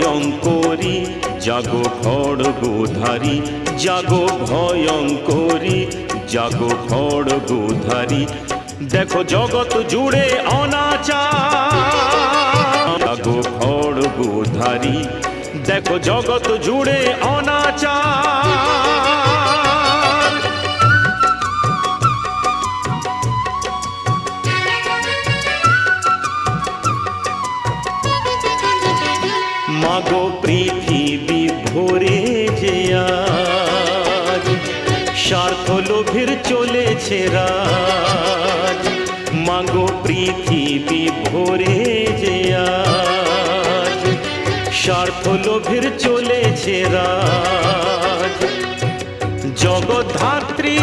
ভয়ঙ্করী, জাগো খড়গোধারী জাগো ভয়ঙ্করী, জাগো খড়গোধারী দেখো জগৎ জুড়ে অনাচা জাগো খড়গোধারী দেখো জগৎ জুড়ে মাগো পৃথিবী ভরে যে আজ স্বার্থ লোভের চলেছে রাজ। মাগো পৃথিবী ভরে যে আজ স্বার্থ লোভের চলেছে রাজ। জগদ্ধাত্রী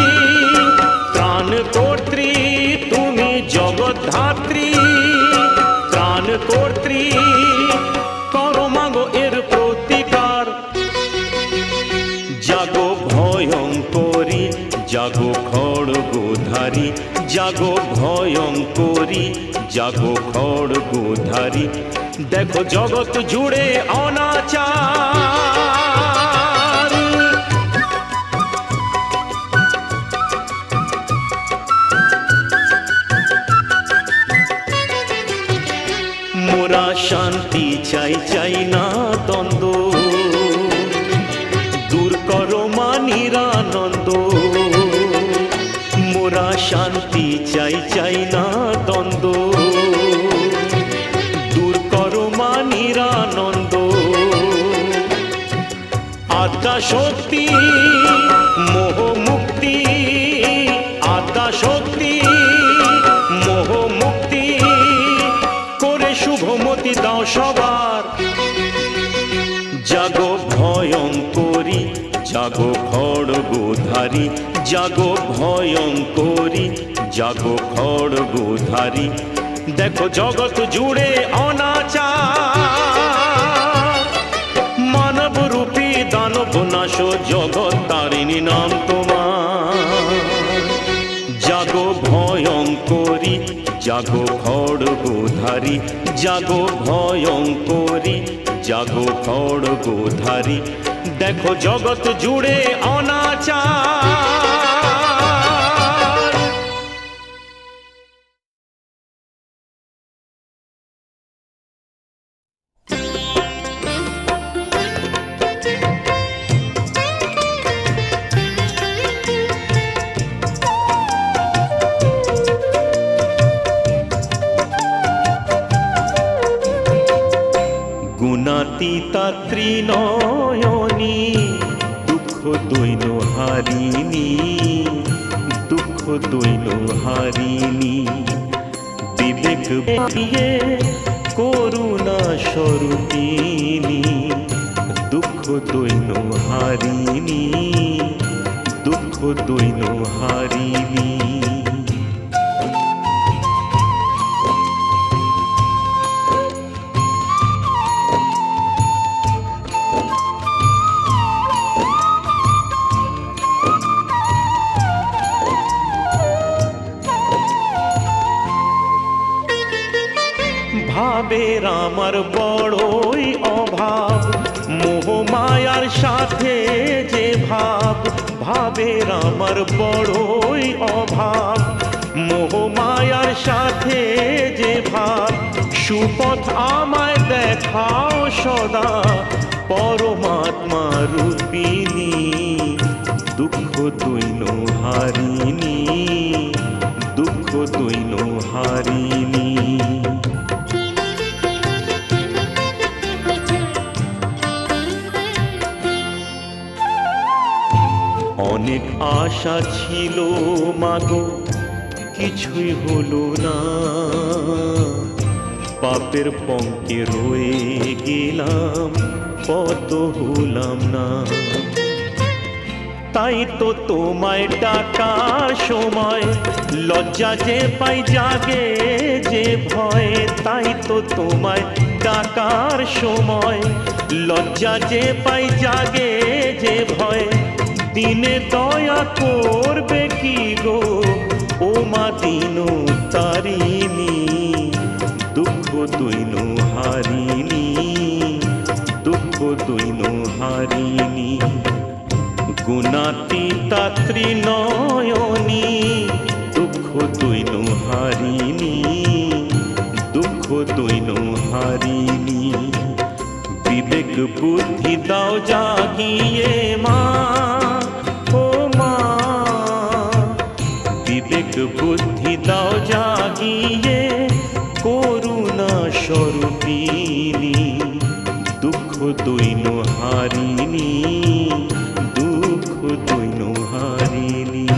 জাগো খড়গোধারী জাগো ভয়ঙ্করী জাগো খড়গোধারী দেখো জগৎ জুড়ে অনাচার। শান্তি চাই চাই না মোরা শান্তি চাই চাই না দ্বন্দ্ব। দূর করো মানিরানন্দ আত্মা শক্তি, মোহ মুক্তি। আত্মা শক্তি, মোহ মুক্তি। করে শুভমতি দাও সবার। জাগো ভয়ঙ্করী জাগো খড়গোধারী জাগো ভয়ঙ্করী জাগো খড়গোধারী দেখো জগৎ জুড়ে অনাচার। মানব রূপী দানব নাশ জগৎ, তারিণী নাম তোমার। জাগো ভয়ঙ্করী জাগো খড়গোধারী জাগো ভয়ঙ্করী জাগো খড়গোধারী দেখো জগৎ জুড়ে অনাচার। গুণাতীতা ত্রিনয়নী দুঃখ দৈন হারিণী দুঃখ দৈন হারিণী বিবেক দিয়ে করুণা স্বরূপিণী দুঃখ দৈন হারিণী দুঃখ দৈন হারিণী ভাবের আমার বড়ই অভাব। মোহ মায়ার সাথে যে ভাব, ভাবের আমার বড়ই অভাব। মোহ মায়ার সাথে যে ভাব, সুপথ আমায় দেখাও সদা। পরমাত্মা রূপিণী, দুঃখ দৈন হারিণী দুঃখ দৈন হারিণী অনেক আশা ছিল মাগো কিছুই হলো না। পাপের পঙ্কে রয়ে গেলাম পদ হলাম না। তাই তো তোমায় ডাকার সময়, লজ্জা যে পাই জাগে যে ভয়, তাই তো তোমায় ডাকার সময়, লজ্জা যে পাই জাগে যে ভয় দিনে দয়া করবে কি গো? ও মা দিনু তারিনি দুঃখ দৈনু হারিনি দুঃখ দৈনু হারিনি গুণাতীতা ত্রিনয়নী দুঃখ দৈনু হারিনি দুঃখ দৈনু হারিনি বিবেক বুদ্ধি দাও জাগিয়ে মা। বুদ্ধি দাও জাগিয়ে করুণা স্বরূপিনি দুঃখ দৈন হারিনী দুঃখ দৈন হারিনী।